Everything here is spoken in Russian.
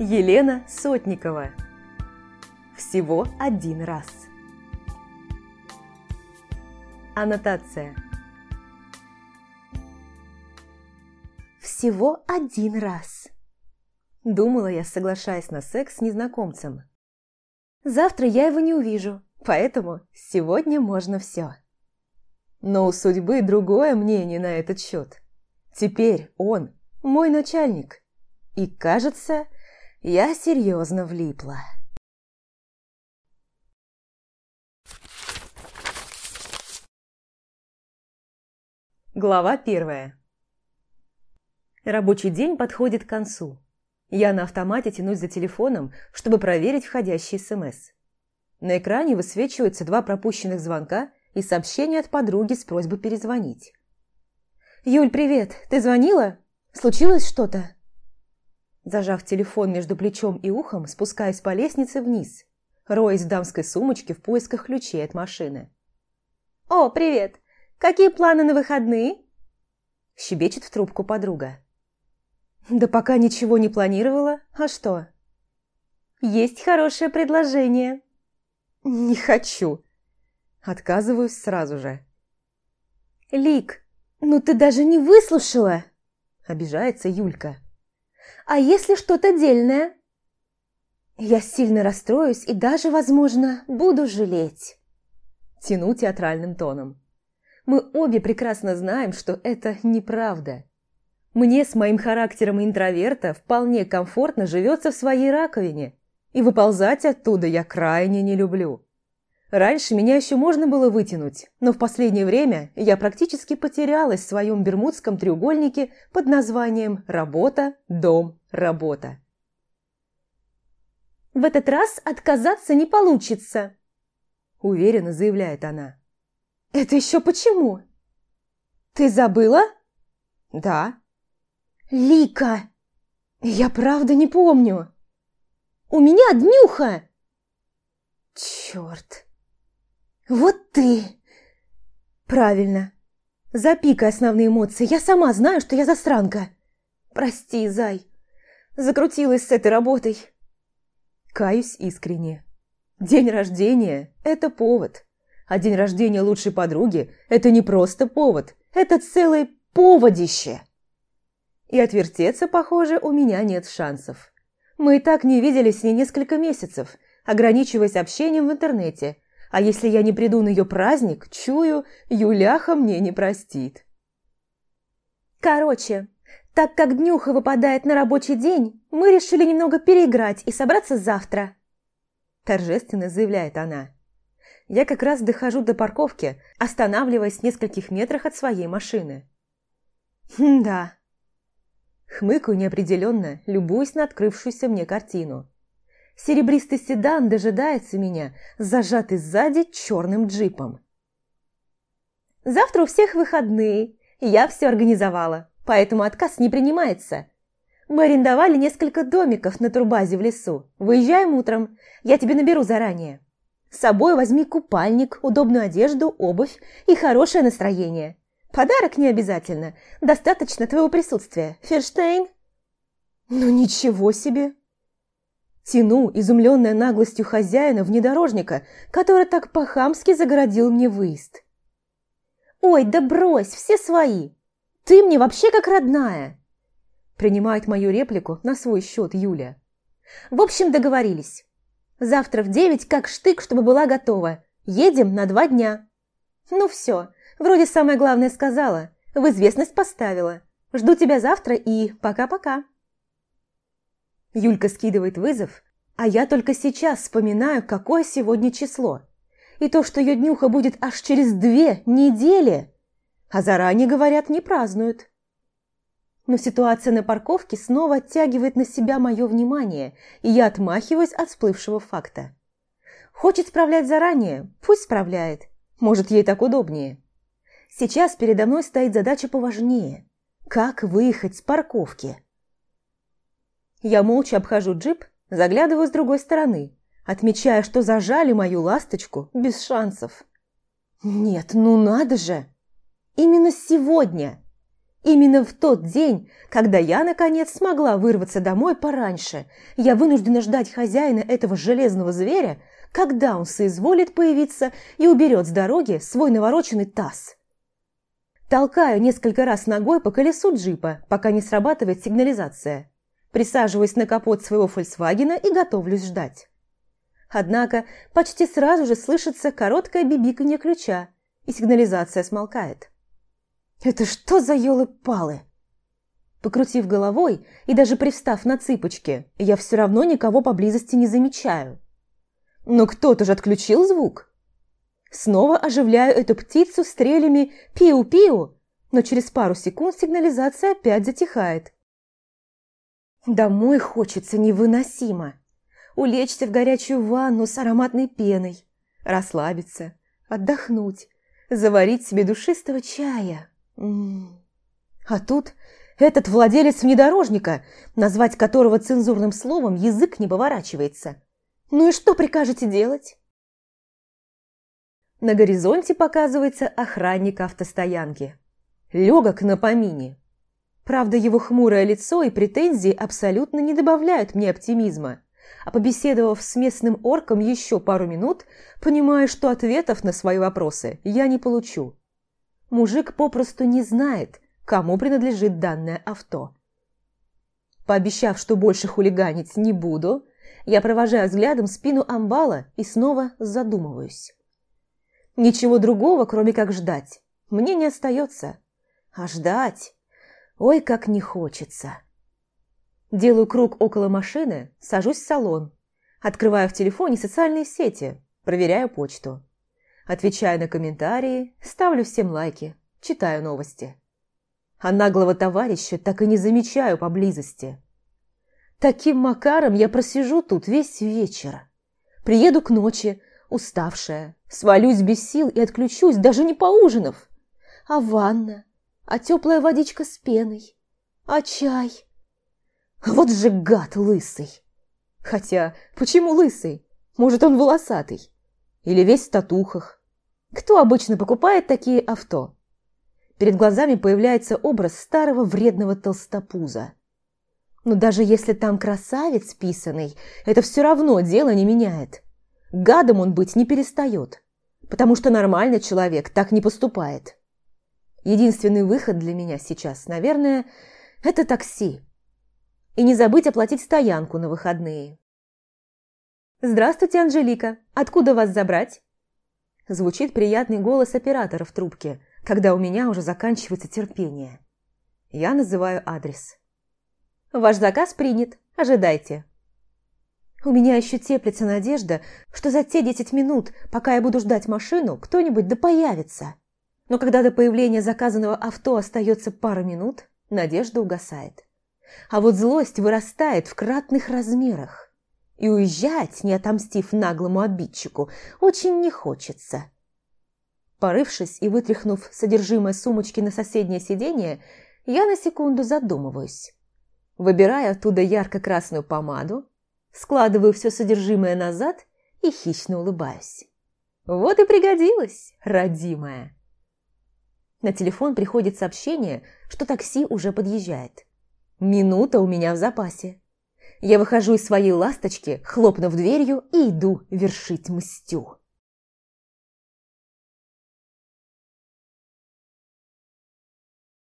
Елена Сотникова. Всего один раз. Аннотация. Всего один раз. Думала я, соглашаясь на секс с незнакомцем. Завтра я его не увижу, поэтому сегодня можно все. Но у судьбы другое мнение на этот счет. Теперь он мой начальник. И кажется, я серьезно влипла. Глава первая. Рабочий день подходит к концу. Я на автомате тянусь за телефоном, чтобы проверить входящий СМС. На экране высвечиваются два пропущенных звонка и сообщение от подруги с просьбой перезвонить. «Юль, привет! Ты звонила? Случилось что-то?» Зажав телефон между плечом и ухом, спускаюсь по лестнице вниз, роясь в дамской сумочке в поисках ключей от машины. «О, привет! Какие планы на выходные?» Щебечет в трубку подруга. «Да пока ничего не планировала. А что?» «Есть хорошее предложение». «Не хочу». Отказываюсь сразу же. «Лик, ну ты даже не выслушала!» Обижается Юлька. А если что-то дельное? Я сильно расстроюсь и даже, возможно, буду жалеть. Тяну театральным тоном. Мы обе прекрасно знаем, что это неправда. Мне с моим характером интроверта вполне комфортно живется в своей раковине, и выползать оттуда я крайне не люблю. Раньше меня еще можно было вытянуть, но в последнее время я практически потерялась в своем бермудском треугольнике под названием «работа, дом, работа». «В этот раз отказаться не получится», – уверенно заявляет она. «Это еще почему?» «Ты забыла?» «Да». «Лика! Я правда не помню. У меня днюха!» «Черт!» «Вот ты!» «Правильно. Запикай основные эмоции. Я сама знаю, что я засранка. Прости, зай. Закрутилась с этой работой». Каюсь искренне. День рождения – это повод. А день рождения лучшей подруги – это не просто повод, это целое поводище. И отвертеться, похоже, у меня нет шансов. Мы и так не виделись с ней несколько месяцев, ограничиваясь общением в интернете – а если я не приду на ее праздник, чую, Юляха мне не простит. Короче, так как днюха выпадает на рабочий день, мы решили немного переиграть и собраться завтра. Торжественно заявляет она. Я как раз дохожу до парковки, останавливаясь в нескольких метрах от своей машины. Хм, да. Хмыкаю неопределенно, любуясь на открывшуюся мне картину. Серебристый седан дожидается меня, зажатый сзади черным джипом. Завтра у всех выходные, я все организовала, поэтому отказ не принимается. Мы арендовали несколько домиков на турбазе в лесу. Выезжаем утром, я тебе наберу заранее. С собой возьми купальник, удобную одежду, обувь и хорошее настроение. Подарок не обязательно, достаточно твоего присутствия. Ферштейн? Ну ничего себе! Тяну, изумленная наглостью хозяина внедорожника, который так по-хамски загородил мне выезд. «Ой, да брось, все свои! Ты мне вообще как родная!» Принимает мою реплику на свой счет Юля. «В общем, договорились. Завтра в девять как штык, чтобы была готова. Едем на два дня». «Ну все, вроде самое главное сказала, в известность поставила. Жду тебя завтра и пока-пока». Юлька скидывает вызов, а я только сейчас вспоминаю, какое сегодня число. И то, что ее днюха будет аж через две недели. А заранее, говорят, не празднуют. Но ситуация на парковке снова оттягивает на себя мое внимание, и я отмахиваюсь от всплывшего факта. Хочет справлять заранее, пусть справляет. Может, ей так удобнее. Сейчас передо мной стоит задача поважнее. Как выехать с парковки? Я молча обхожу джип, заглядываю с другой стороны, отмечая, что зажали мою ласточку без шансов. Нет, ну надо же! Именно сегодня! Именно в тот день, когда я, наконец, смогла вырваться домой пораньше, я вынуждена ждать хозяина этого железного зверя, когда он соизволит появиться и уберет с дороги свой навороченный таз. Толкаю несколько раз ногой по колесу джипа, пока не срабатывает сигнализация. Присаживаюсь на капот своего «Фольксвагена» и готовлюсь ждать. Однако почти сразу же слышится короткое бибиканье ключа, и сигнализация смолкает. Это что за елы-палы? Покрутив головой и даже привстав на цыпочки, я все равно никого поблизости не замечаю. Но кто-то же отключил звук. Снова оживляю эту птицу стрелями «пиу-пиу», но через пару секунд сигнализация опять затихает. Домой хочется невыносимо. Улечься в горячую ванну с ароматной пеной, расслабиться, отдохнуть, заварить себе душистого чая. А тут этот владелец внедорожника, назвать которого цензурным словом язык не поворачивается. Ну и что прикажете делать? На горизонте показывается охранник автостоянки. Легок на помине. Правда, его хмурое лицо и претензии абсолютно не добавляют мне оптимизма. А побеседовав с местным орком еще пару минут, понимаю, что ответов на свои вопросы я не получу мужик попросту не знает, кому принадлежит данное авто. Пообещав, что больше хулиганить не буду, я провожаю взглядом спину амбала и снова задумываюсь. Ничего другого, кроме как ждать, мне не остается. А ждать... Ой, как не хочется. Делаю круг около машины, сажусь в салон, открываю в телефоне социальные сети, проверяю почту. Отвечаю на комментарии, ставлю всем лайки, читаю новости. А наглого товарища так и не замечаю поблизости. Таким макаром я просижу тут весь вечер. Приеду к ночи, уставшая, свалюсь без сил и отключусь, даже не поужинав. А ванна, а теплая водичка с пеной, а чай. Вот же гад лысый. Хотя, почему лысый? Может, он волосатый? Или весь в татухах. Кто обычно покупает такие авто? Перед глазами появляется образ старого вредного толстопуза. Но даже если там красавец писанный, это все равно дело не меняет. Гадом он быть не перестает, потому что нормальный человек так не поступает. Единственный выход для меня сейчас, наверное, это такси. И не забыть оплатить стоянку на выходные. «Здравствуйте, Анжелика. Откуда вас забрать?» Звучит приятный голос оператора в трубке, когда у меня уже заканчивается терпение. Я называю адрес. «Ваш заказ принят. Ожидайте». У меня еще теплится надежда, что за те десять минут, пока я буду ждать машину, кто-нибудь да появится. Но когда до появления заказанного авто остается пара минут, надежда угасает. А вот злость вырастает в кратных размерах. И уезжать, не отомстив наглому обидчику, очень не хочется. Порывшись и вытряхнув содержимое сумочки на соседнее сиденье, я на секунду задумываюсь. Выбираю оттуда ярко-красную помаду, складываю все содержимое назад и хищно улыбаюсь. Вот и пригодилась, родимая. На телефон приходит сообщение, что такси уже подъезжает. Минута у меня в запасе. Я выхожу из своей ласточки, хлопнув дверью, и иду вершить мстю.